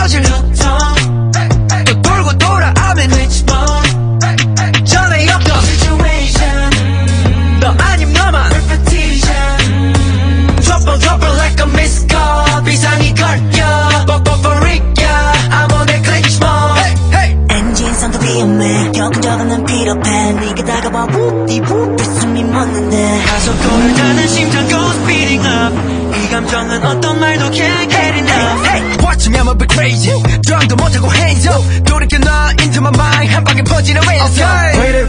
어질러 또 돌고 돌아 I'm in it 전에 없던 situation 너 아님 너만 repetition trouble trouble like a missed call 비상이 걸려 뻑뻑거리야 I'm on that glitch mode 엔진 선도 위험해 격정은 필요해 네게 다가와 부디부디 숨이 멎는데 가서 걸다는 심장 goes beating up 이 감정은 어떤 말도 can't get it Me, I'ma be crazy. drum도 못하고 hands up. 돌이켜 나 into my mind. 한 방에 퍼지는. Wait it,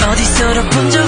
어디서도 본적